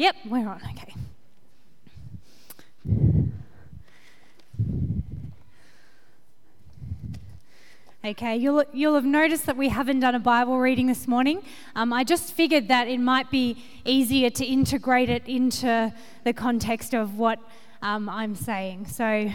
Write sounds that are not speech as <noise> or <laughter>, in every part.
Yep, we're on. Okay. Okay, you'll, you'll have noticed that we haven't done a Bible reading this morning. Um, I just figured that it might be easier to integrate it into the context of what um, I'm saying. So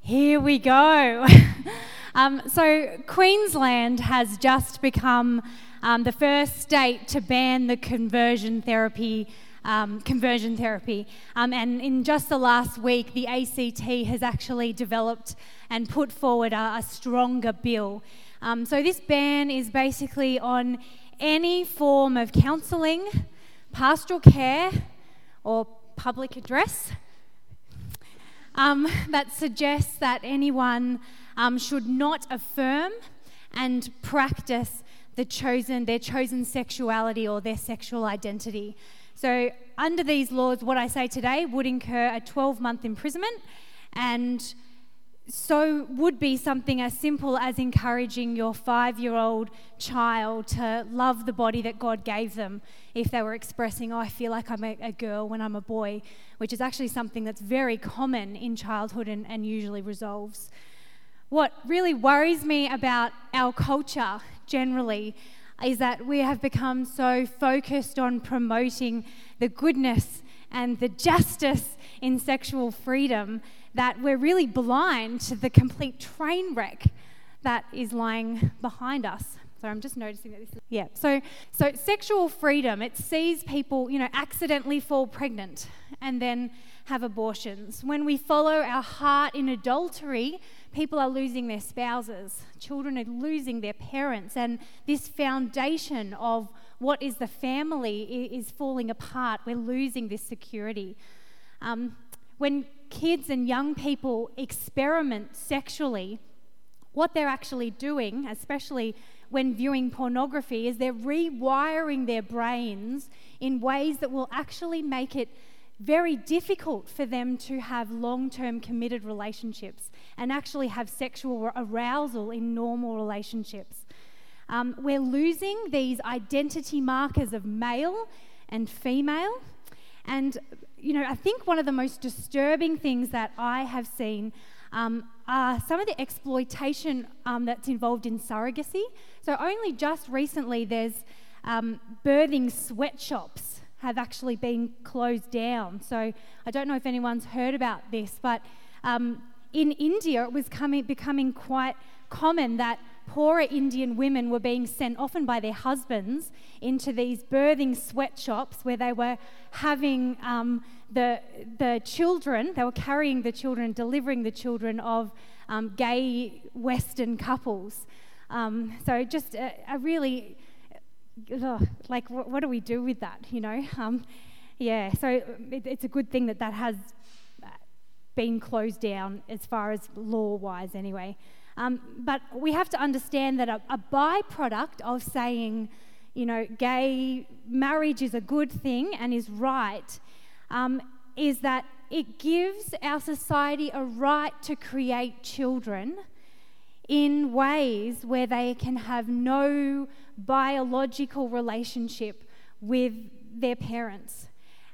here we go. <laughs> um, so, Queensland has just become um, the first state to ban the conversion therapy um, conversion therapy. Um, and in just the last week, the ACT has actually developed and put forward a, a stronger bill. Um, so this ban is basically on any form of counselling, pastoral care, or public address um, <laughs> that suggests that anyone um, should not affirm and practice the chosen, their chosen sexuality or their sexual identity. So, under these laws, what I say today would incur a 12 month imprisonment and so would be something as simple as encouraging your five year old child to love the body that God gave them if they were expressing, Oh, I feel like I'm a, a girl when I'm a boy, which is actually something that's very common in childhood and, and usually resolves. What really worries me about our culture generally is that we have become so focused on promoting the goodness and the justice in sexual freedom that we're really blind to the complete train wreck that is lying behind us. I'm just noticing that this is, yeah. So, so sexual freedom, it sees people, you know, accidentally fall pregnant and then have abortions. When we follow our heart in adultery, people are losing their spouses, children are losing their parents, and this foundation of what is the family is falling apart. We're losing this security. Um, when kids and young people experiment sexually, what they're actually doing, especially when viewing pornography, is they're rewiring their brains in ways that will actually make it very difficult for them to have long term committed relationships and actually have sexual arousal in normal relationships. Um, we're losing these identity markers of male and female. And, you know, I think one of the most disturbing things that I have seen um, are some of the exploitation um, that's involved in surrogacy. So, only just recently, there's um, birthing sweatshops have actually been closed down. So, I don't know if anyone's heard about this, but um, in India, it was coming, becoming quite common that poorer Indian women were being sent, often by their husbands, into these birthing sweatshops where they were having um, the, the children, they were carrying the children, delivering the children of um, gay Western couples. Um, so just a, a really, ugh, like, what, what, do we do with that, you know? <laughs> Um, yeah, so it, it's a good thing that that has been closed down as far as law wise, anyway. Um, but we have to understand that a, a byproduct of saying, you know, gay marriage is a good thing and is right, um, is that it gives our society a right to create children in ways where they can have no biological relationship with their parents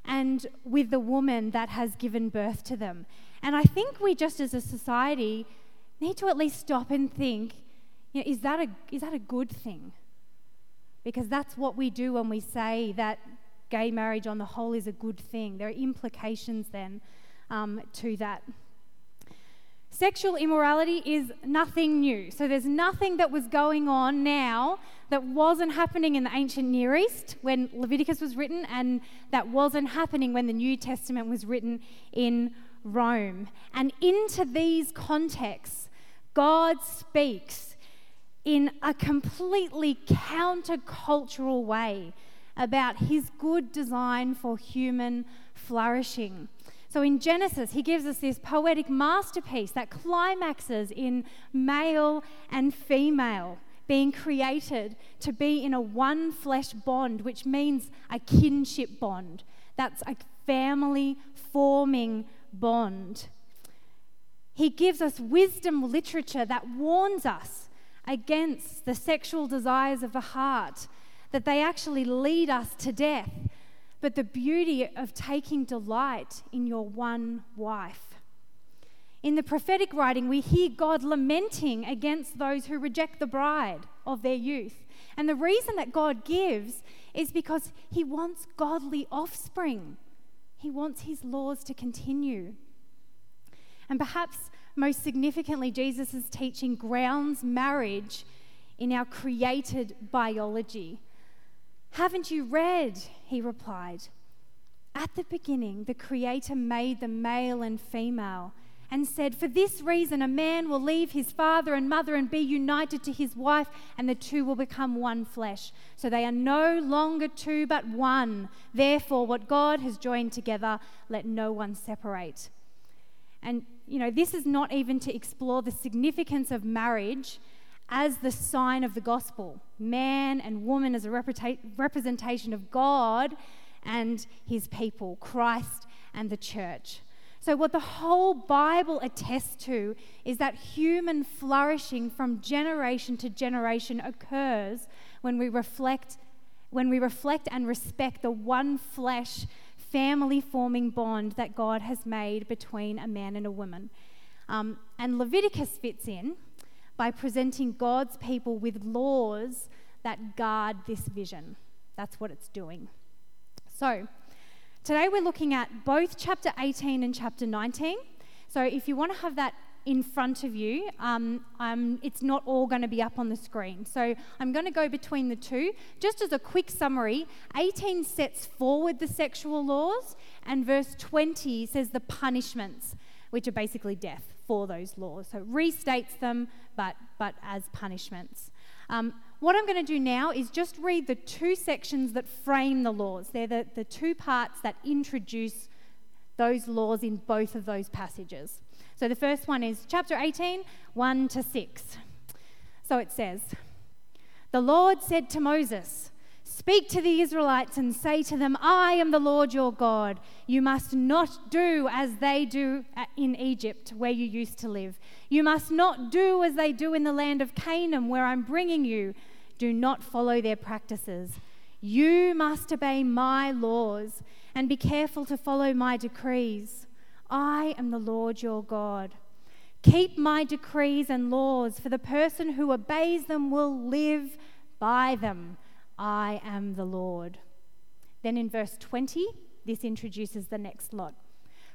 and with the woman that has given birth to them. And I think we just as a society need to at least stop and think you know, is, that a, is that a good thing? Because that's what we do when we say that gay marriage on the whole is a good thing. There are implications then um, to that. Sexual immorality is nothing new. So there's nothing that was going on now that wasn't happening in the ancient Near East when Leviticus was written, and that wasn't happening when the New Testament was written in Rome. And into these contexts, God speaks in a completely countercultural way about his good design for human flourishing. So in Genesis, he gives us this poetic masterpiece that climaxes in male and female being created to be in a one flesh bond, which means a kinship bond. That's a family forming bond. He gives us wisdom literature that warns us against the sexual desires of the heart, that they actually lead us to death. but the beauty of taking delight in your one wife. In the prophetic writing, we hear God lamenting against those who reject the bride of their youth. And the reason that God gives is because He wants godly offspring, He wants His laws to continue. And perhaps most significantly, Jesus' teaching grounds marriage in our created biology. Haven't you read? He replied. At the beginning, the Creator made them male and female and said, For this reason, a man will leave his father and mother and be united to his wife, and the two will become one flesh. So they are no longer two, but one. Therefore, what God has joined together, let no one separate. And, you know, this is not even to explore the significance of marriage as the sign of the gospel man and woman as a representation of God and his people, Christ and the church. So, what the whole Bible attests to is that human flourishing from generation to generation occurs when we reflect, when we reflect and respect the one flesh, family forming bond that God has made between a man and a woman. Um, and Leviticus fits in by presenting God's people with laws that guard this vision. That's what it's doing. So, Today we're looking at both chapter 18 and chapter 19. So if you want to have that in front of you, um, um, it's not all going to be up on the screen. So I'm going to go between the two. Just as a quick summary 18 sets forward the sexual laws, and verse 20 says the punishments, which are basically death for those laws. So it restates them, but, but as punishments. Um, what I'm going to do now is just read the two sections that frame the laws. They're the, the two parts that introduce those laws in both of those passages. So the first one is chapter 18, 1 to 6. So it says, The Lord said to Moses, Speak to the Israelites and say to them, I am the Lord your God. You must not do as they do uh, in Egypt, where you used to live. You must not do as they do in the land of Canaan, where I'm bringing you do not follow their practices. You must obey my laws and be careful to follow my decrees. I am the Lord your God. Keep my decrees and laws, for the person who obeys them will live by them. I am the Lord. Then in verse 20, this introduces the next lot.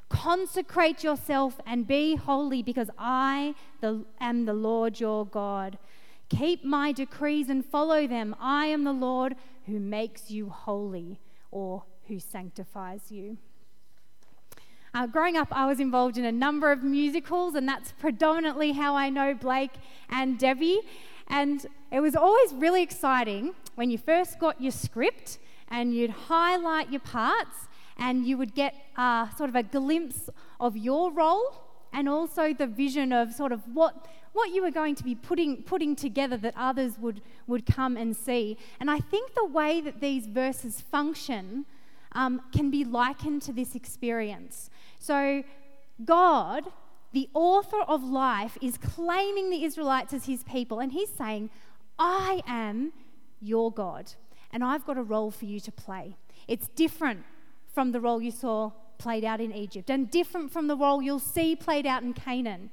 Consecrate yourself and be holy, because I am the Lord your God. Keep my decrees and follow them. I am the Lord who makes you holy or who sanctifies you. Uh, growing up, I was involved in a number of musicals, and that's predominantly how I know Blake and Debbie. And it was always really exciting when you first got your script and you'd highlight your parts and you would get uh, sort of a glimpse of your role and also the vision of sort of what, what you were going to be putting, putting together that others would, would come and see. And I think the way that these verses function um, can be likened to this experience. So, God, the author of life, is claiming the Israelites as his people, and he's saying, I am your God, and I've got a role for you to play. It's different from the role you saw played out in Egypt and different from the role you'll see played out in Canaan.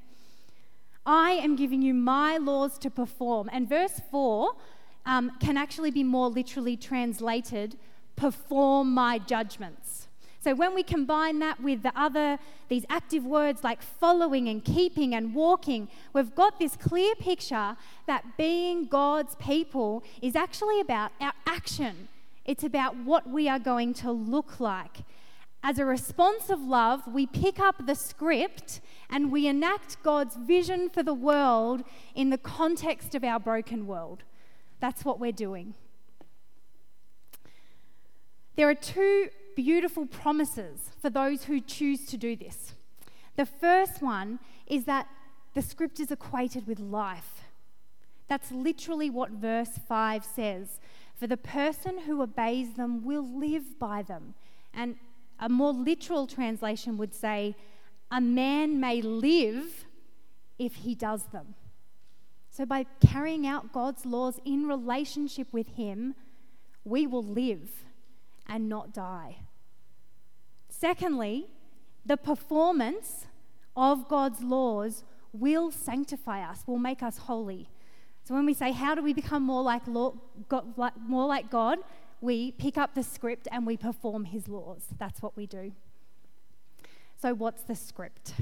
I am giving you my laws to perform. And verse 4 um, can actually be more literally translated perform my judgments. So when we combine that with the other, these active words like following and keeping and walking, we've got this clear picture that being God's people is actually about our action. It's about what we are going to look like as a response of love, we pick up the script and we enact God's vision for the world in the context of our broken world. That's what we're doing. There are two beautiful promises for those who choose to do this. The first one is that the script is equated with life. That's literally what verse 5 says. For the person who obeys them will live by them. And a more literal translation would say, a man may live if he does them. So, by carrying out God's laws in relationship with Him, we will live. And not die. Secondly, the performance of God's laws will sanctify us, will make us holy. So when we say, How do we become more like, law, God, like, more like God? We pick up the script and we perform His laws. That's what we do. So, what's the script?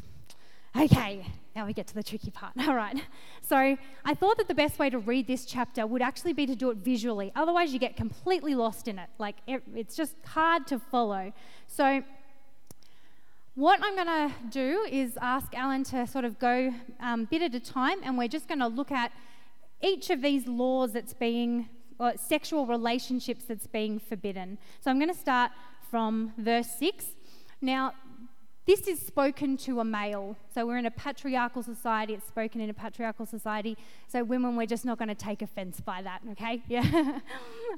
Okay, now we get to the tricky part. <laughs> All right. So, I thought that the best way to read this chapter would actually be to do it visually. Otherwise, you get completely lost in it. Like, it's just hard to follow. So, what I'm going to do is ask Alan to sort of go um, bit at a time, and we're just going to look at each of these laws that's being, or sexual relationships that's being forbidden. So I'm going to start from verse 6. Now, this is spoken to a male. So we're in a patriarchal society. It's spoken in a patriarchal society. So women, we're just not going to take offense by that, okay? <laughs> Yeah.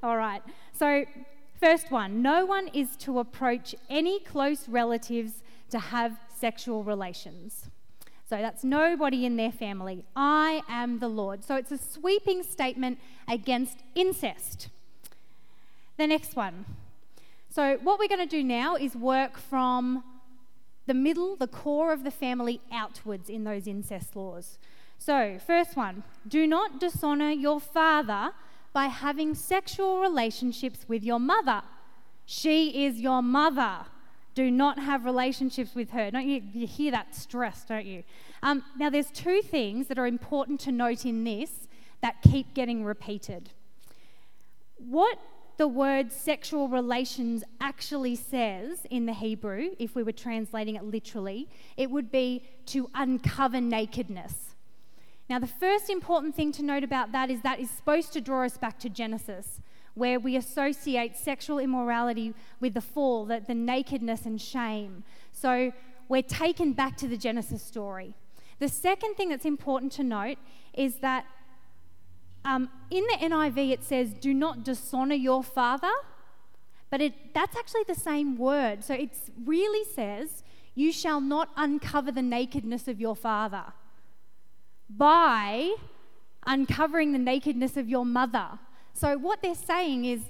All right. So, first one no one is to approach any close relatives to have sexual relations. So that's nobody in their family. I am the Lord. So it's a sweeping statement against incest. The next one. So, what we're going to do now is work from the middle, the core of the family, outwards in those incest laws. So, first one do not dishonor your father by having sexual relationships with your mother. She is your mother do not have relationships with her. Don't you, you hear that stress, don't you? Um, now, there's two things that are important to note in this that keep getting repeated. What the word sexual relations actually says in the Hebrew, if we were translating it literally, it would be to uncover nakedness. Now, the first important thing to note about that is that is supposed to draw us back to Genesis where we associate sexual immorality with the fall, the, the nakedness and shame. So we're taken back to the Genesis story. The second thing that's important to note is that um, in the NIV it says, do not dishonor your father, but it, that's actually the same word. So it really says, you shall not uncover the nakedness of your father by uncovering the nakedness of your mother. So what they're saying is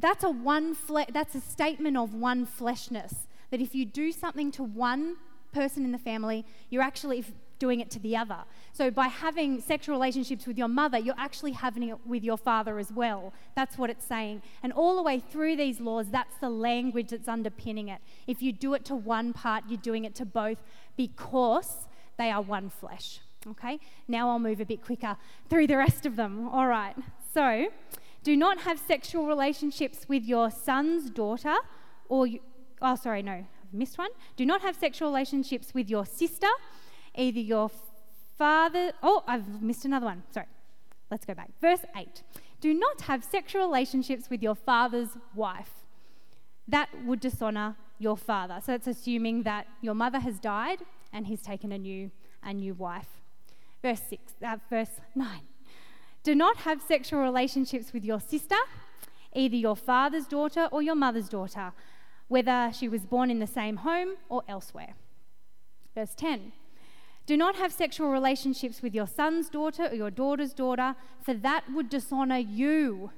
that's a one fle- that's a statement of one fleshness. That if you do something to one person in the family, you're actually doing it to the other. So by having sexual relationships with your mother, you're actually having it with your father as well. That's what it's saying. And all the way through these laws, that's the language that's underpinning it. If you do it to one part, you're doing it to both because they are one flesh. Okay? Now I'll move a bit quicker through the rest of them. All right. So, do not have sexual relationships with your son's daughter or, you, oh, sorry, no, I've missed one. Do not have sexual relationships with your sister, either your father, oh, I've missed another one. Sorry. Let's go back. Verse 8. Do not have sexual relationships with your father's wife. That would dishonor your father. So it's assuming that your mother has died and he's taken a new, a new wife. Verse 6, uh, verse 9. Do not have sexual relationships with your sister, either your father's daughter or your mother's daughter, whether she was born in the same home or elsewhere. Verse 10 Do not have sexual relationships with your son's daughter or your daughter's daughter, for that would dishonor you.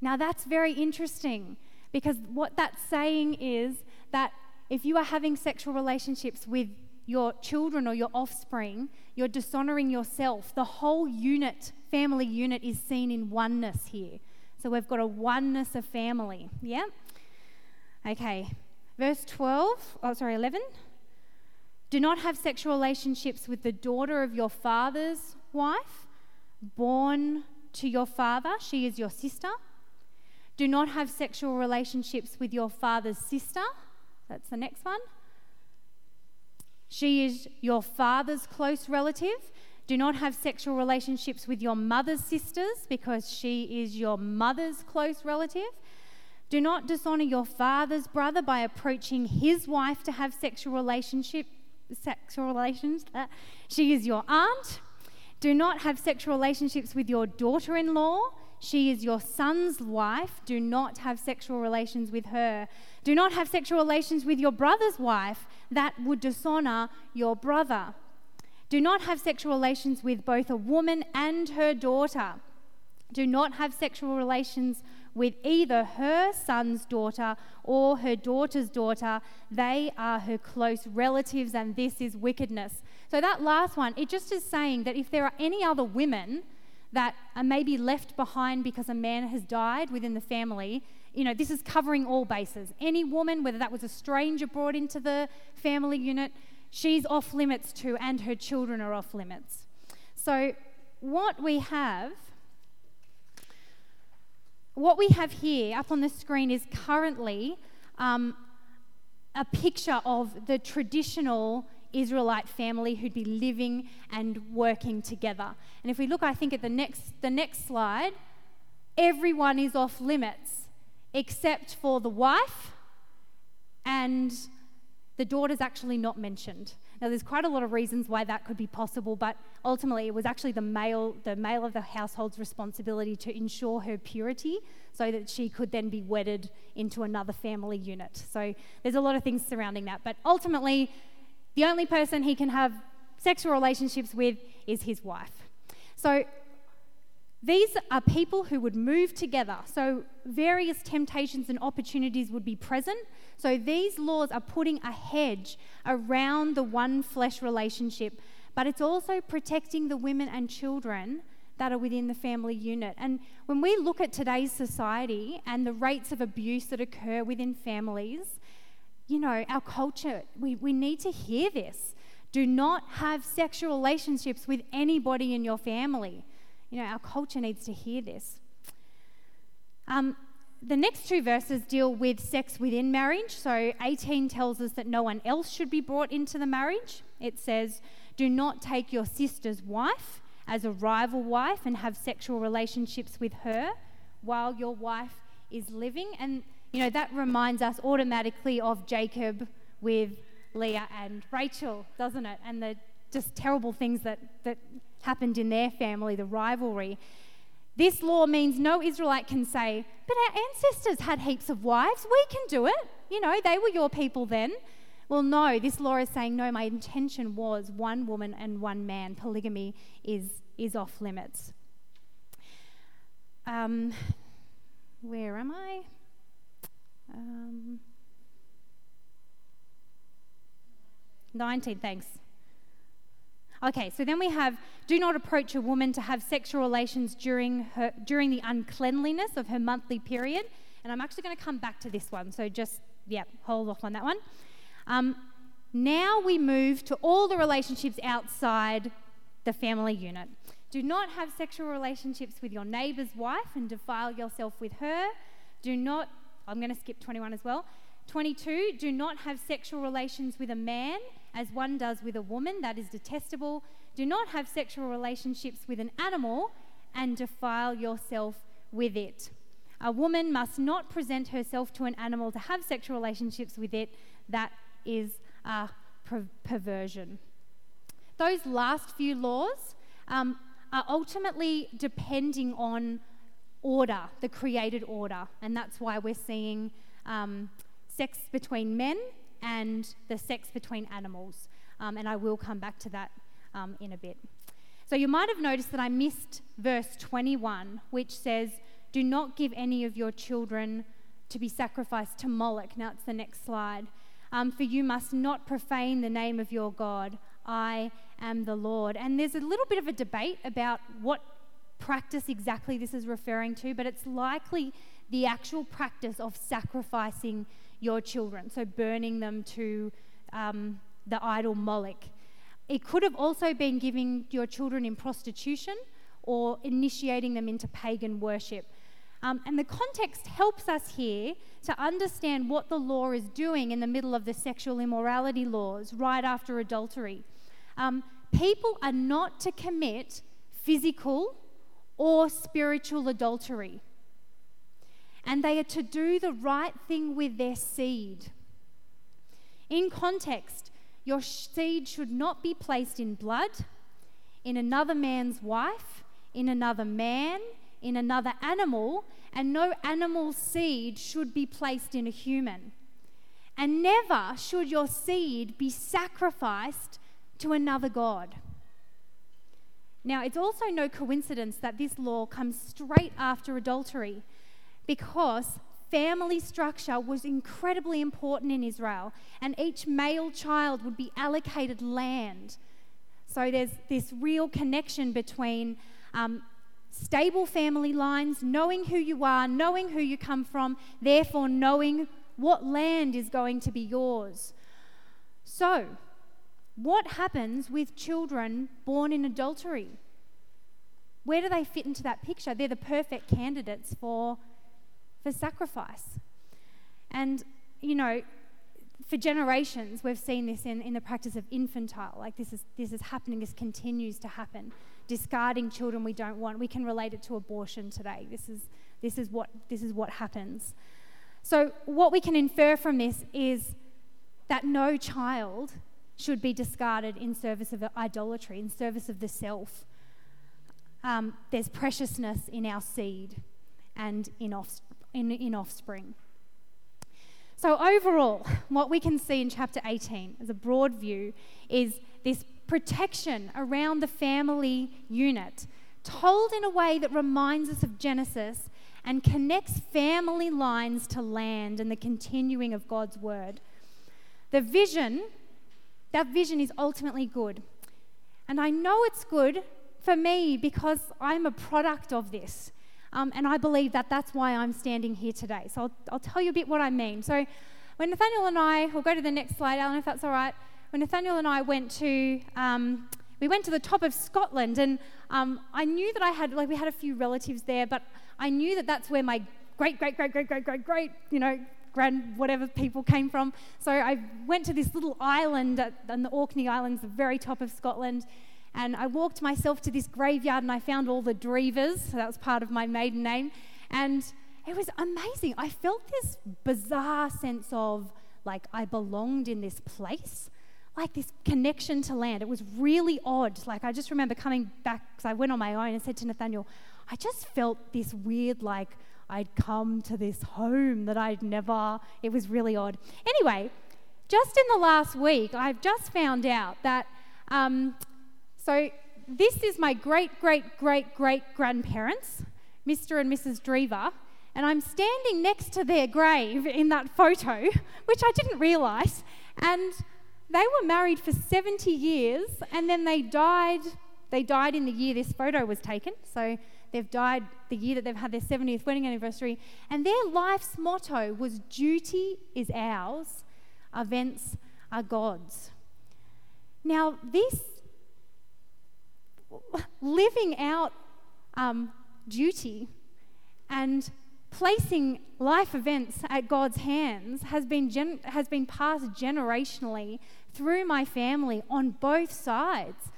Now, that's very interesting because what that's saying is that if you are having sexual relationships with your children or your offspring, you're dishonoring yourself. The whole unit, family unit, is seen in oneness here. So we've got a oneness of family. Yeah? Okay. Verse 12, oh, sorry, 11. Do not have sexual relationships with the daughter of your father's wife, born to your father. She is your sister. Do not have sexual relationships with your father's sister. That's the next one. She is your father's close relative. Do not have sexual relationships with your mother's sisters because she is your mother's close relative. Do not dishonor your father's brother by approaching his wife to have sexual relationship sexual relations. Uh, she is your aunt. Do not have sexual relationships with your daughter-in-law. She is your son's wife. Do not have sexual relations with her. Do not have sexual relations with your brother's wife. That would dishonor your brother. Do not have sexual relations with both a woman and her daughter. Do not have sexual relations with either her son's daughter or her daughter's daughter. They are her close relatives, and this is wickedness. So, that last one, it just is saying that if there are any other women that are maybe left behind because a man has died within the family, you know, this is covering all bases. Any woman, whether that was a stranger brought into the family unit, she's off limits too, and her children are off limits. So, what we have what we have here up on the screen is currently um, a picture of the traditional Israelite family who'd be living and working together. And if we look, I think at the next the next slide, everyone is off limits except for the wife and the daughter's actually not mentioned. Now, there's quite a lot of reasons why that could be possible, but ultimately, it was actually the male, the male of the household's responsibility to ensure her purity, so that she could then be wedded into another family unit. So there's a lot of things surrounding that, but ultimately, the only person he can have sexual relationships with is his wife. So these are people who would move together. So various temptations and opportunities would be present. So these laws are putting a hedge around the one flesh relationship, but it's also protecting the women and children that are within the family unit. And when we look at today's society and the rates of abuse that occur within families, you know, our culture, we, we need to hear this. Do not have sexual relationships with anybody in your family. You know, our culture needs to hear this. Um, the next two verses deal with sex within marriage. So 18 tells us that no one else should be brought into the marriage. It says, Do not take your sister's wife as a rival wife and have sexual relationships with her while your wife is living. And, you know, that reminds us automatically of Jacob with Leah and Rachel, doesn't it? And the just terrible things that, that happened in their family, the rivalry. This law means no Israelite can say, But our ancestors had heaps of wives. We can do it. You know, they were your people then. Well, no, this law is saying, No, my intention was one woman and one man. Polygamy is, is off limits. Um, where am I? Um, 19, thanks. Okay, so then we have do not approach a woman to have sexual relations during, her, during the uncleanliness of her monthly period. And I'm actually going to come back to this one, so just, yeah, hold off on that one. Um, now we move to all the relationships outside the family unit. Do not have sexual relationships with your neighbour's wife and defile yourself with her. Do not, I'm going to skip 21 as well. 22, do not have sexual relations with a man as one does with a woman, that is detestable. Do not have sexual relationships with an animal and defile yourself with it. A woman must not present herself to an animal to have sexual relationships with it. That is a per- perversion. Those last few laws um, are ultimately depending on order, the created order, and that's why we're seeing um, sex between men and the sex between animals. Um, and I will come back to that um, in a bit. So you might have noticed that I missed verse 21, which says, Do not give any of your children to be sacrificed to Moloch. Now it's the next slide. Um, for you must not profane the name of your God. I am the Lord. And there's a little bit of a debate about what practice exactly this is referring to, but it's likely the actual practice of sacrificing your children, so burning them to um, the idol Moloch. It could have also been giving your children in prostitution or initiating them into pagan worship. Um, and the context helps us here to understand what the law is doing in the middle of the sexual immorality laws right after adultery. Um, people are not to commit physical or spiritual adultery and they are to do the right thing with their seed. In context, your seed should not be placed in blood, in another man's wife, in another man, in another animal, and no animal seed should be placed in a human. And never should your seed be sacrificed to another God. Now, it's also no coincidence that this law comes straight after adultery because family structure was incredibly important in Israel, and each male child would be allocated land. So there's this real connection between um, stable family lines, knowing who you are, knowing who you come from, therefore knowing what land is going to be yours. So, what happens with children born in adultery? Where do they fit into that picture? They're the perfect candidates for, for sacrifice. And, you know, for generations, we've seen this in, in the practice of infantile. Like this is, this is happening, this continues to happen. Discarding children we don't want. We can relate it to abortion today. This is, this is, what, this is what happens. So, what we can infer from this is that no child should be discarded in service of idolatry, in service of the self. Um, there's preciousness in our seed and in, off, in, in offspring. So, overall, <laughs> what we can see in chapter 18 as a broad view is this protection around the family unit, told in a way that reminds us of Genesis and connects family lines to land and the continuing of God's word. The vision, that vision is ultimately good. And I know it's good for me because I'm a product of this. Um, and I believe that that's why I'm standing here today. So I'll, I'll tell you a bit what I mean. So when Nathaniel and I, we'll go to the next slide, Alan, if that's all right. When Nathaniel and I went to, um, we went to the top of Scotland, and um, I knew that I had, like, we had a few relatives there, but I knew that that's where my great, great, great, great, great, great, great, you know, grand whatever people came from. So I went to this little island at, the Orkney Islands, the very top of Scotland, and I walked myself to this graveyard and I found all the Drevers. So that was part of my maiden name. And it was amazing. I felt this bizarre sense of like I belonged in this place, like this connection to land. It was really odd. Like I just remember coming back because I went on my own and said to Nathaniel, I just felt this weird like I'd come to this home that I'd never. It was really odd. Anyway, just in the last week, I've just found out that um, so this is my great, great, great, great grandparents, Mr. and Mrs. Drever, and I'm standing next to their grave in that photo, which I didn't realise. And they were married for 70 years, and then they died. They died in the year this photo was taken. So they've died the year that they've had their 70th wedding anniversary. And their life's motto was duty is ours, events are God's. Now, this living out um, duty and placing life events at God's hands has been, gen- has been passed generationally through my family on both sides.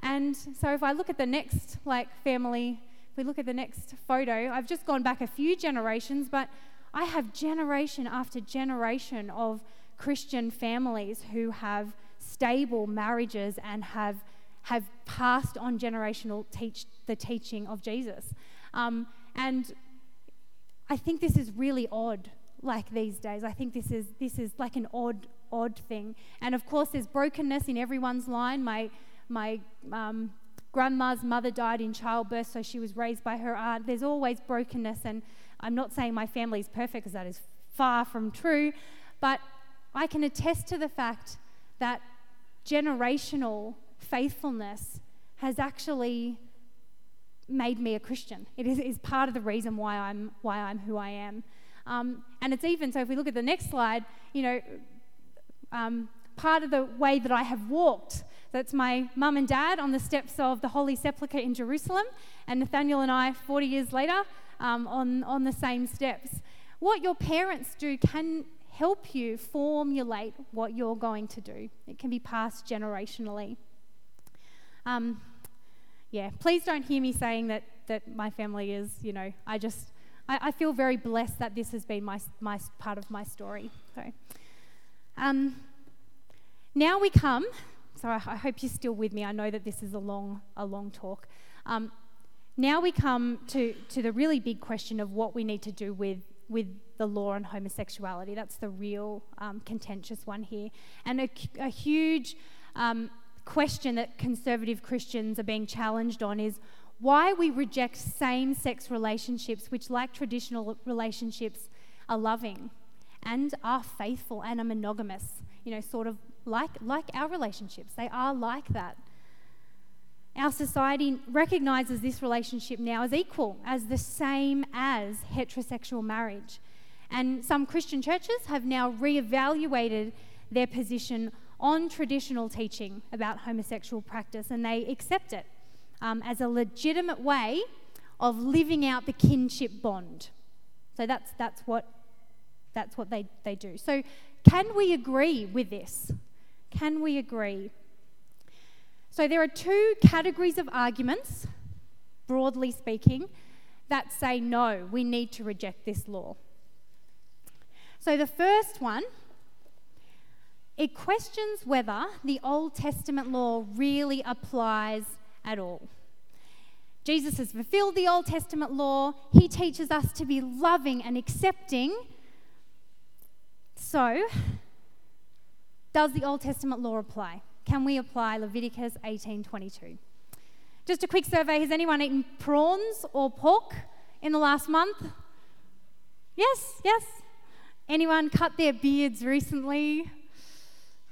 And so if I look at the next like family, if we look at the next photo, I've just gone back a few generations, but I have generation after generation of Christian families who have stable marriages and have have passed on generational teach the teaching of Jesus. Um, and I think this is really odd, like these days. I think this is this is like an odd odd thing. And of course, there's brokenness in everyone's line. My my um, grandma's mother died in childbirth, so she was raised by her aunt. There's always brokenness, and I'm not saying my family is perfect because that is far from true, but I can attest to the fact that generational faithfulness has actually made me a Christian. It is, is part of the reason why I'm, why I'm who I am. Um, and it's even, so if we look at the next slide, you know, um, part of the way that I have walked. That's my mum and dad on the steps of the Holy Sepulchre in Jerusalem, and Nathaniel and I, 40 years later, um, on, on the same steps. What your parents do can help you formulate what you're going to do, it can be passed generationally. Um, yeah, please don't hear me saying that, that my family is, you know, I just, I, I feel very blessed that this has been my, my part of my story. So, um, now we come, so I, I, hope you're still with me. I know that this is a long, a long talk. Um, now we come to, to the really big question of what we need to do with, with the law on homosexuality. That's the real um, contentious one here. And a, a huge um, question that conservative Christians are being challenged on is why we reject same sex relationships, which, like traditional relationships, are loving and are faithful and are monogamous, you know, sort of like, like our relationships. They are like that. Our society recognizes this relationship now as equal, as the same as heterosexual marriage. And some Christian churches have now re-evaluated their position on traditional teaching about homosexual practice and they accept it um, as a legitimate way of living out the kinship bond. So that's, that's what, that's what they, they do. So, can we agree with this? Can we agree? So, there are two categories of arguments, broadly speaking, that say no, we need to reject this law. So, the first one, it questions whether the Old Testament law really applies at all. Jesus has fulfilled the Old Testament law. He teaches us to be loving and accepting. So, does the Old Testament law apply? Can we apply Leviticus 18:22? Just a quick survey, has anyone eaten prawns or pork in the last month? Yes, yes. Anyone cut their beards recently?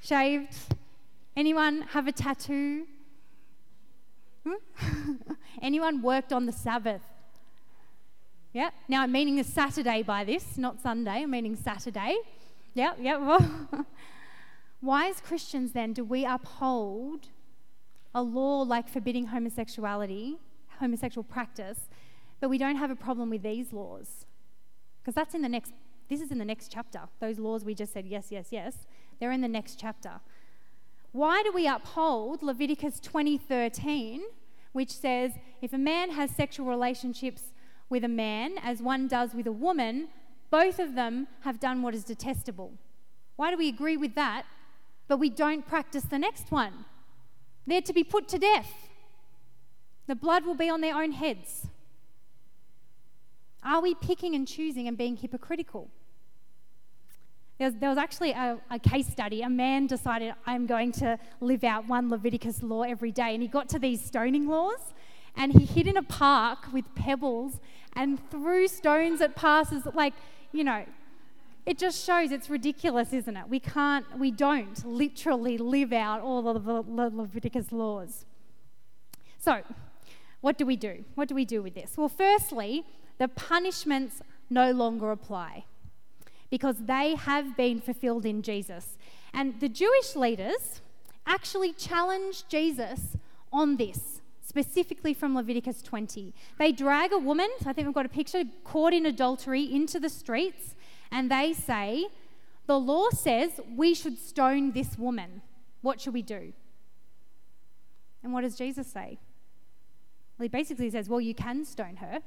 Shaved? Anyone have a tattoo? Hmm? <laughs> Anyone worked on the Sabbath? Yeah. Now I'm meaning a Saturday by this, not Sunday. I'm meaning Saturday. Yeah, yeah. <laughs> Well, why, as Christians, then, do we uphold a law like forbidding homosexuality, homosexual practice, but we don't have a problem with these laws? Because that's in the next. This is in the next chapter. Those laws we just said yes, yes, yes. They're in the next chapter. Why do we uphold Leviticus 20:13, which says if a man has sexual relationships with a man as one does with a woman, both of them have done what is detestable? Why do we agree with that, but we don't practice the next one? They're to be put to death. The blood will be on their own heads. Are we picking and choosing and being hypocritical? There was, there was actually a, a, case study. A man decided, I'm going to live out one Leviticus law every day. And he got to these stoning laws and he hid in a park with pebbles and threw stones at passers. Like, you know, it just shows it's ridiculous, isn't it? We can't, we don't literally live out all of the Leviticus laws. So, what do we do? What do we do with this? Well, firstly, the punishments no longer apply because they have been fulfilled in Jesus. And the Jewish leaders actually challenged Jesus on this, specifically from Leviticus 20. They drag a woman, I think we've got a picture, caught in adultery into the streets, and they say, The law says we should stone this woman. What should we do? And what does Jesus say? Well, he basically says, Well, you can stone her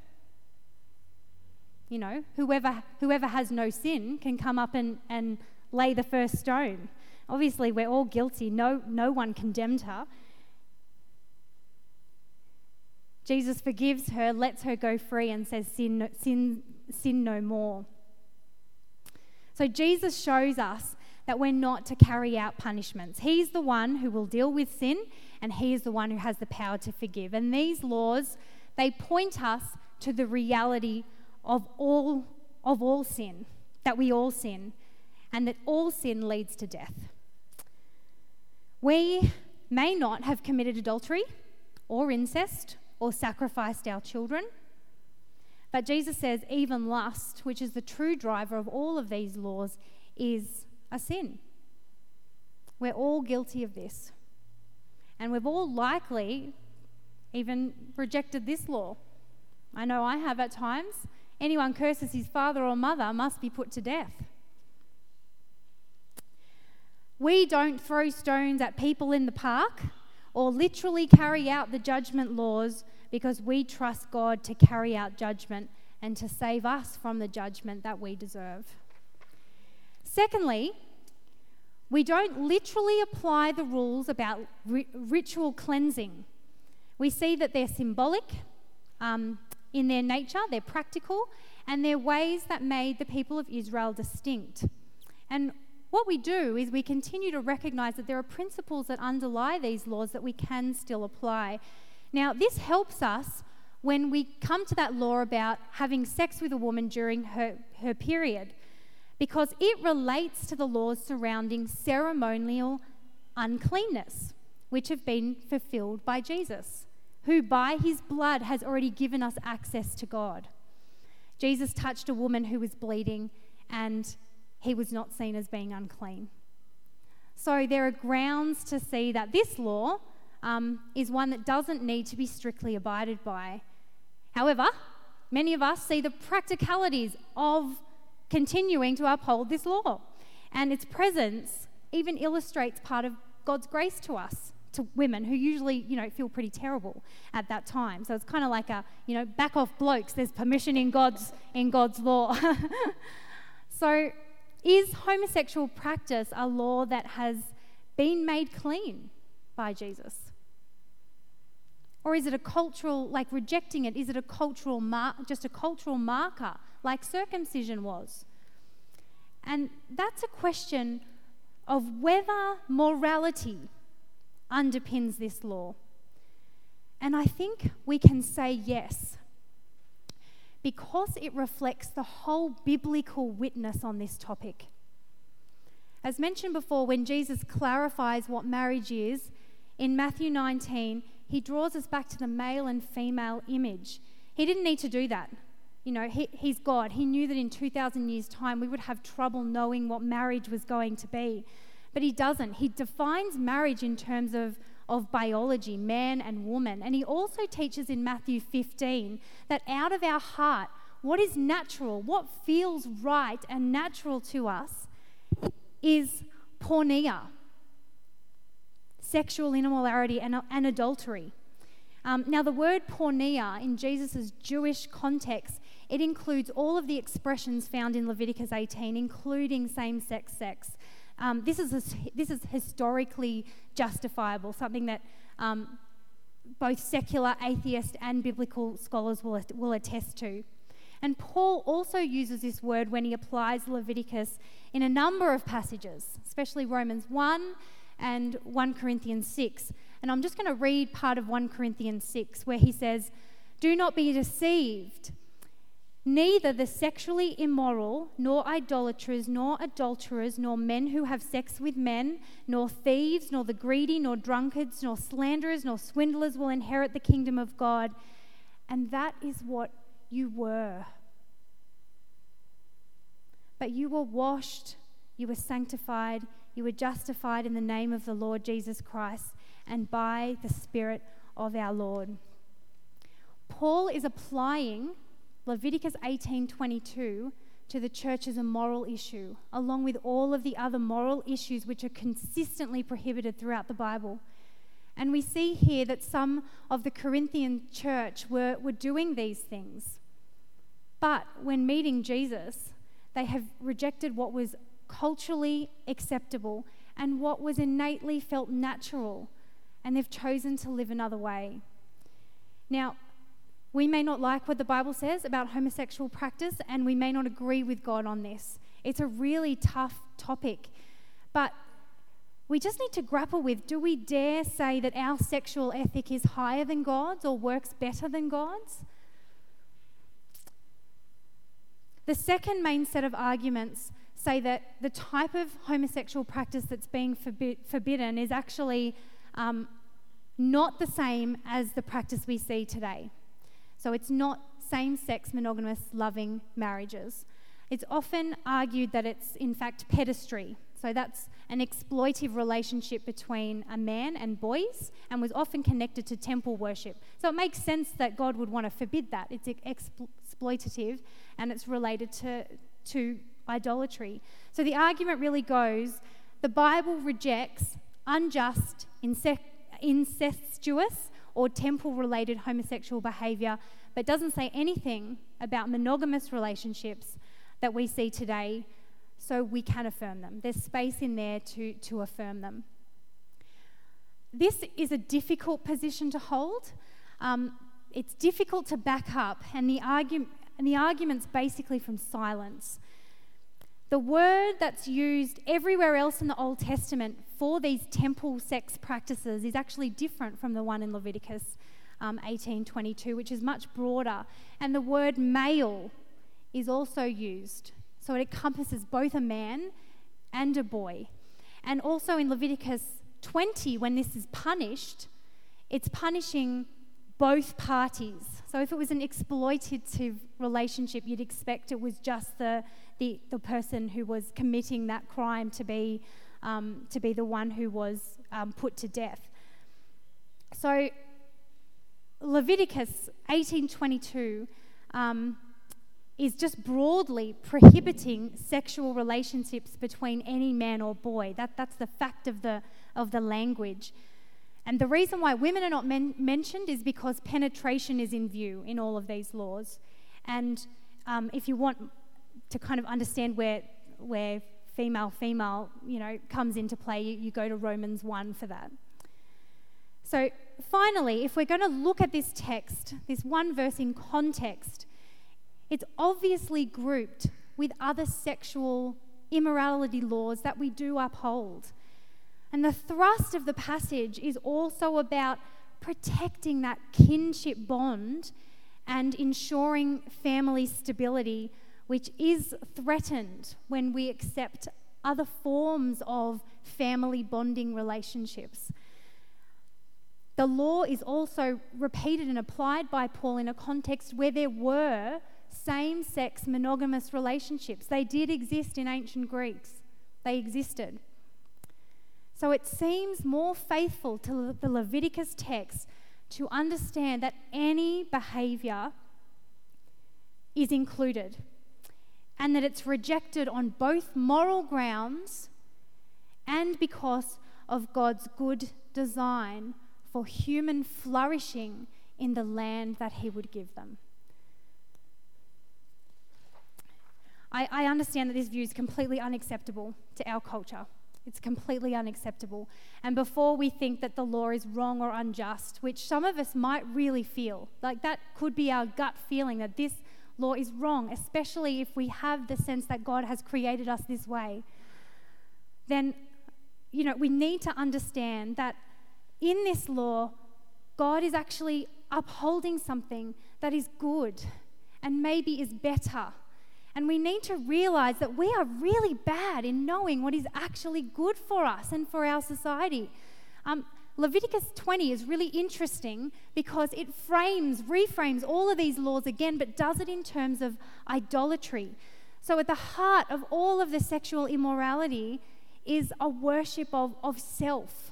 you know, whoever, whoever has no sin can come up and, and lay the first stone. Obviously, we're all guilty. No, no one condemned her. Jesus forgives her, lets her go free, and says, Sin, sin, sin no more. So, Jesus shows us that we're not to carry out punishments. He's the one who will deal with sin, and He is the one who has the power to forgive. And these laws, they point us to the reality of all, of all sin, that we all sin, and that all sin leads to death. We may not have committed adultery or incest or sacrificed our children, but Jesus says even lust, which is the true driver of all of these laws, is a sin. We're all guilty of this. And we've all likely even rejected this law. I know I have at times. Anyone curses his father or mother must be put to death. We don't throw stones at people in the park or literally carry out the judgment laws because we trust God to carry out judgment and to save us from the judgment that we deserve. Secondly, we don't literally apply the rules about ri- ritual cleansing. We see that they're symbolic, um, in their nature, they're practical, and they're ways that made the people of Israel distinct. And what we do is we continue to recognize that there are principles that underlie these laws that we can still apply. Now, this helps us when we come to that law about having sex with a woman during her, her period, because it relates to the laws surrounding ceremonial uncleanness, which have been fulfilled by Jesus, who by his blood has already given us access to God. Jesus touched a woman who was bleeding, and he was not seen as being unclean. So there are grounds to see that this law um, is one that doesn't need to be strictly abided by. However, many of us see the practicalities of continuing to uphold this law, and its presence even illustrates part of God's grace to us, to women who usually, you know, feel pretty terrible at that time. So it's kind of like a, you know, back off blokes. There's permission in God's in God's law. <laughs> so is homosexual practice a law that has been made clean by Jesus? Or is it a cultural, like rejecting it, is it a cultural mark, just a cultural marker, like circumcision was? And that's a question of whether morality underpins this law. And I think we can say yes, because it reflects the whole biblical witness on this topic. As mentioned before, when Jesus clarifies what marriage is, in Matthew 19, he draws us back to the male and female image. He didn't need to do that. You know, he, he's God. He knew that in 2,000 years' time we would have trouble knowing what marriage was going to be. But he doesn't. He defines marriage in terms of, of biology, man and woman. And he also teaches in Matthew 15 that out of our heart, what is natural, what feels right and natural to us, is porneia, sexual immorality, and, and adultery. Um, now, the word porneia in Jesus' Jewish context, it includes all of the expressions found in Leviticus 18, including same-sex sex. Um, this, is this is historically justifiable, something that um, both secular, atheist, and biblical scholars will, will attest to. And Paul also uses this word when he applies Leviticus in a number of passages, especially Romans 1 and 1 Corinthians 6. And I'm just going to read part of 1 Corinthians 6 where he says, Do not be deceived. Neither the sexually immoral, nor idolaters, nor adulterers, nor men who have sex with men, nor thieves, nor the greedy, nor drunkards, nor slanderers, nor swindlers will inherit the kingdom of God. And that is what you were. But you were washed, you were sanctified, you were justified in the name of the Lord Jesus Christ and by the Spirit of our Lord. Paul is applying Leviticus 18:22 to the church as a moral issue, along with all of the other moral issues which are consistently prohibited throughout the Bible. And we see here that some of the Corinthian church were, were doing these things. But when meeting Jesus, they have rejected what was culturally acceptable and what was innately felt natural, and they've chosen to live another way. Now, we may not like what the Bible says about homosexual practice, and we may not agree with God on this. It's a really tough topic, but we just need to grapple with do we dare say that our sexual ethic is higher than God's or works better than God's? The second main set of arguments say that the type of homosexual practice that's being forbi- forbidden is actually um, not the same as the practice we see today. So it's not same sex, monogamous, loving marriages. It's often argued that it's, in fact, pederasty. So that's an exploitive relationship between a man and boys and was often connected to temple worship. So it makes sense that God would want to forbid that. It's exploitative and it's related to, to idolatry. So the argument really goes the Bible rejects unjust, incestuous, or temple related homosexual behavior, but doesn't say anything about monogamous relationships that we see today, so we can affirm them. There's space in there to, to affirm them. This is a difficult position to hold. Um, it's difficult to back up, and the, argu- and the argument's basically from silence. The word that's used everywhere else in the Old Testament for these temple sex practices is actually different from the one in Leviticus. Um, 1822, which is much broader. And the word male is also used. So it encompasses both a man and a boy. And also in Leviticus 20, when this is punished, it's punishing both parties. So if it was an exploitative relationship, you'd expect it was just the, the, the person who was committing that crime to be, um, to be the one who was um, put to death. So Leviticus 18:22 um, is just broadly prohibiting sexual relationships between any man or boy. That, that's the fact of the, of the language. And the reason why women are not men- mentioned is because penetration is in view in all of these laws. And um, if you want to kind of understand where, where female female you know comes into play, you, you go to Romans 1 for that. So, finally, if we're going to look at this text, this one verse in context, it's obviously grouped with other sexual immorality laws that we do uphold. And the thrust of the passage is also about protecting that kinship bond and ensuring family stability, which is threatened when we accept other forms of family bonding relationships. The law is also repeated and applied by Paul in a context where there were same sex monogamous relationships. They did exist in ancient Greeks, they existed. So it seems more faithful to the Leviticus text to understand that any behavior is included and that it's rejected on both moral grounds and because of God's good design for human flourishing in the land that He would give them. I, I understand that this view is completely unacceptable to our culture. It's completely unacceptable. And before we think that the law is wrong or unjust, which some of us might really feel, like that could be our gut feeling that this law is wrong, especially if we have the sense that God has created us this way, then, you know, we need to understand that in this law, God is actually upholding something that is good and maybe is better. And we need to realize that we are really bad in knowing what is actually good for us and for our society. Um, Leviticus 20 is really interesting because it frames, reframes all of these laws again, but does it in terms of idolatry. So, at the heart of all of the sexual immorality is a worship of, of self,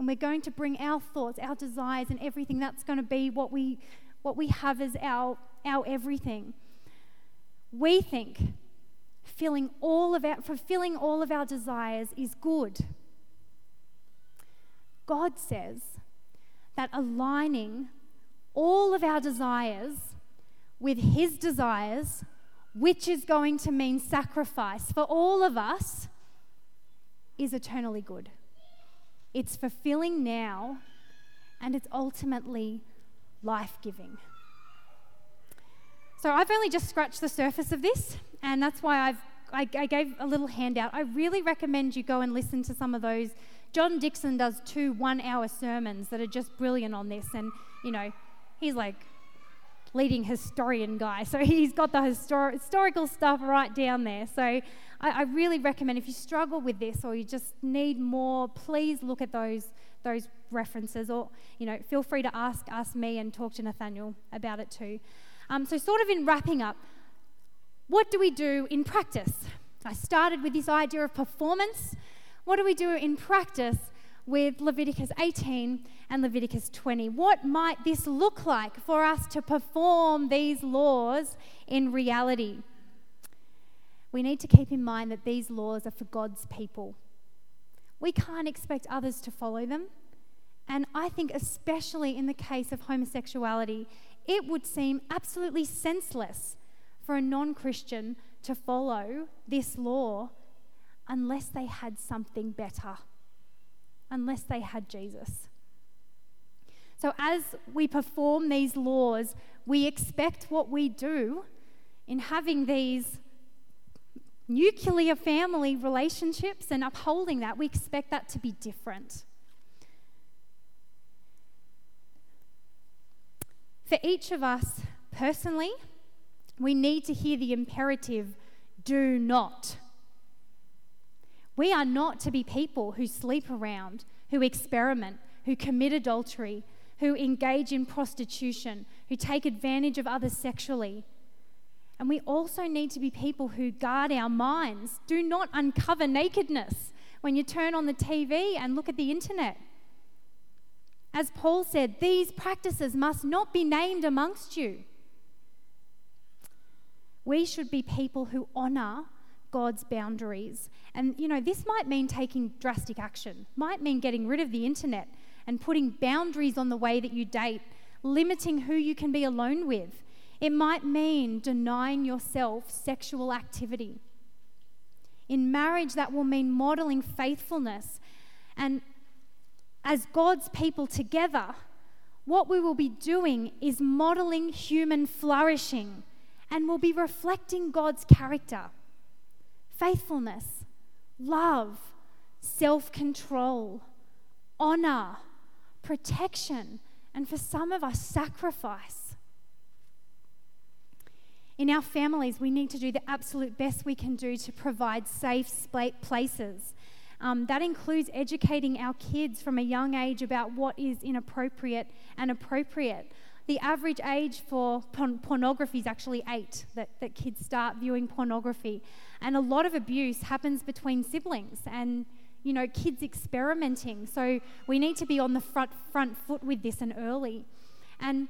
and we're going to bring our thoughts, our desires, and everything that's going to be what we, what we have as our, our everything. We think filling all of our, fulfilling all of our desires is good. God says that aligning all of our desires with His desires, which is going to mean sacrifice for all of us, is eternally good. It's fulfilling now, and it's ultimately life giving. So I've only just scratched the surface of this, and that's why I've I, I, gave a little handout. I really recommend you go and listen to some of those. John Dickson does two one-hour sermons that are just brilliant on this, and you know, he's like leading historian guy, so <laughs> he's got the histor- historical stuff right down there. So I, I really recommend if you struggle with this or you just need more, please look at those those references, or you know, feel free to ask ask me and talk to Nathaniel about it too. Um, so, sort of in wrapping up, what do we do in practice? I started with this idea of performance. What do we do in practice with Leviticus 18 and Leviticus 20? What might this look like for us to perform these laws in reality? we need to keep in mind that these laws are for God's people. We can't expect others to follow them. And I think, especially in the case of homosexuality, it would seem absolutely senseless for a non Christian to follow this law unless they had something better, unless they had Jesus. So, as we perform these laws, we expect what we do in having these nuclear family relationships and upholding that, we expect that to be different. For each of us personally, we need to hear the imperative do not. We are not to be people who sleep around, who experiment, who commit adultery, who engage in prostitution, who take advantage of others sexually. And we also need to be people who guard our minds. Do not uncover nakedness when you turn on the TV and look at the internet. As Paul said, these practices must not be named amongst you. We should be people who honor God's boundaries. And, you know, this might mean taking drastic action, might mean getting rid of the internet and putting boundaries on the way that you date, limiting who you can be alone with. It might mean denying yourself sexual activity. In marriage, that will mean modeling faithfulness. And as God's people together, what we will be doing is modeling human flourishing and will be reflecting God's character faithfulness, love, self control, honor, protection, and for some of us, sacrifice. In our families, we need to do the absolute best we can do to provide safe places. Um, that includes educating our kids from a young age about what is inappropriate and appropriate. The average age for porn- pornography is actually eight, that, that kids start viewing pornography. And a lot of abuse happens between siblings and, you know, kids experimenting. So we need to be on the front, front foot with this and early. And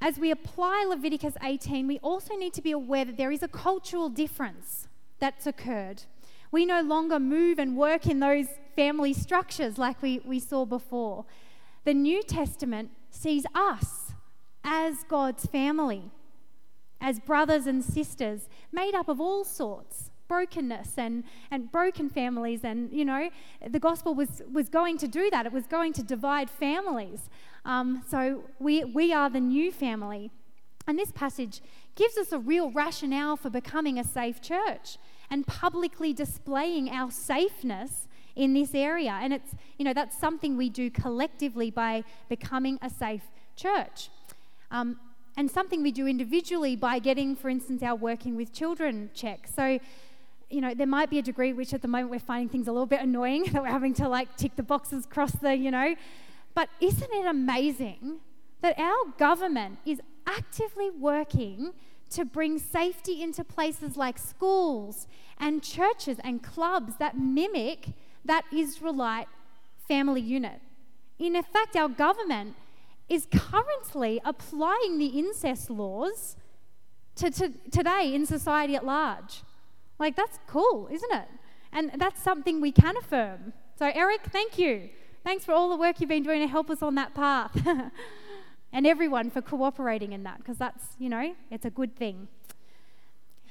as we apply Leviticus 18, we also need to be aware that there is a cultural difference that's occurred. We no longer move and work in those family structures like we, we saw before. The New Testament sees us as God's family, as brothers and sisters, made up of all sorts brokenness and, and broken families. And, you know, the gospel was, was going to do that, it was going to divide families. Um, so we, we are the new family. And this passage gives us a real rationale for becoming a safe church and publicly displaying our safeness in this area. And it's, you know, that's something we do collectively by becoming a safe church. Um, and something we do individually by getting, for instance, our working with children check. So you know, there might be a degree which at the moment we're finding things a little bit annoying <laughs> that we're having to like tick the boxes, cross the, you know. But isn't it amazing that our government is actively working to bring safety into places like schools and churches and clubs that mimic that Israelite family unit? In effect, our government is currently applying the incest laws to, to today in society at large. Like, that's cool, isn't it? And that's something we can affirm. So, Eric, thank you. Thanks for all the work you've been doing to help us on that path. <laughs> and everyone for cooperating in that, because that's, you know, it's a good thing.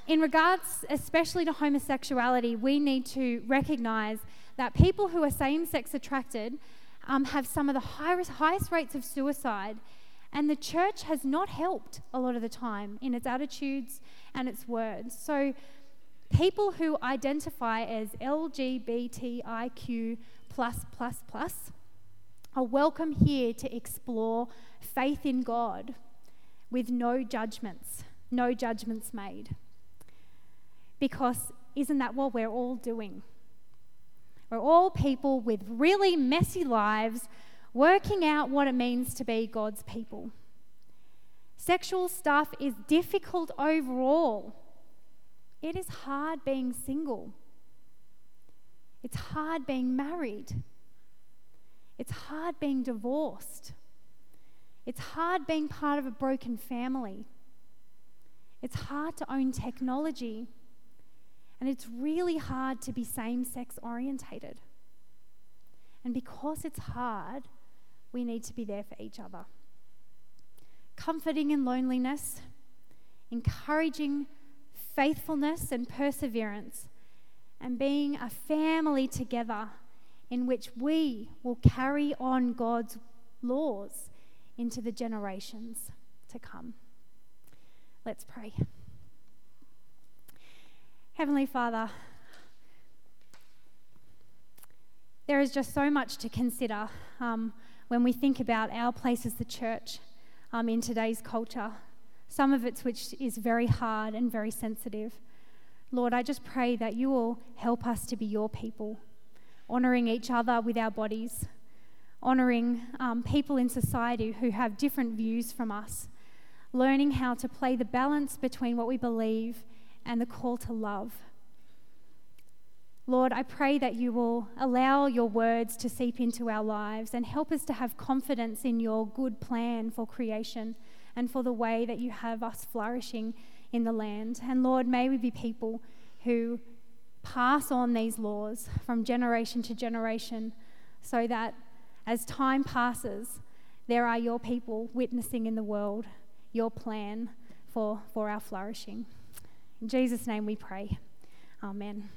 In regards, especially to homosexuality, we need to recognize that people who are same sex attracted um, have some of the highest, highest rates of suicide. And the church has not helped a lot of the time in its attitudes and its words. So, people who identify as LGBTIQ plus are welcome here to explore faith in God with no judgments, no judgments made. Because isn't that what we're all doing? We're all people with really messy lives working out what it means to be God's people. Sexual stuff is difficult overall. It is hard being single. It's hard being married. It's hard being divorced. It's hard being part of a broken family. It's hard to own technology. And it's really hard to be same sex orientated. And because it's hard, we need to be there for each other. Comforting in loneliness, encouraging faithfulness and perseverance, and being a family together in which we will carry on God's laws into the generations to come. Let's pray. Heavenly Father, there is just so much to consider um, when we think about our place as the church. um, in today's culture, some of it which is very hard and very sensitive. Lord, I just pray that you will help us to be your people, honouring each other with our bodies, honouring um, people in society who have different views from us, learning how to play the balance between what we believe and the call to love. Lord, I pray that you will allow your words to seep into our lives and help us to have confidence in your good plan for creation and for the way that you have us flourishing in the land. And Lord, may we be people who pass on these laws from generation to generation so that as time passes, there are your people witnessing in the world your plan for, for our flourishing. In Jesus' name we pray. Amen.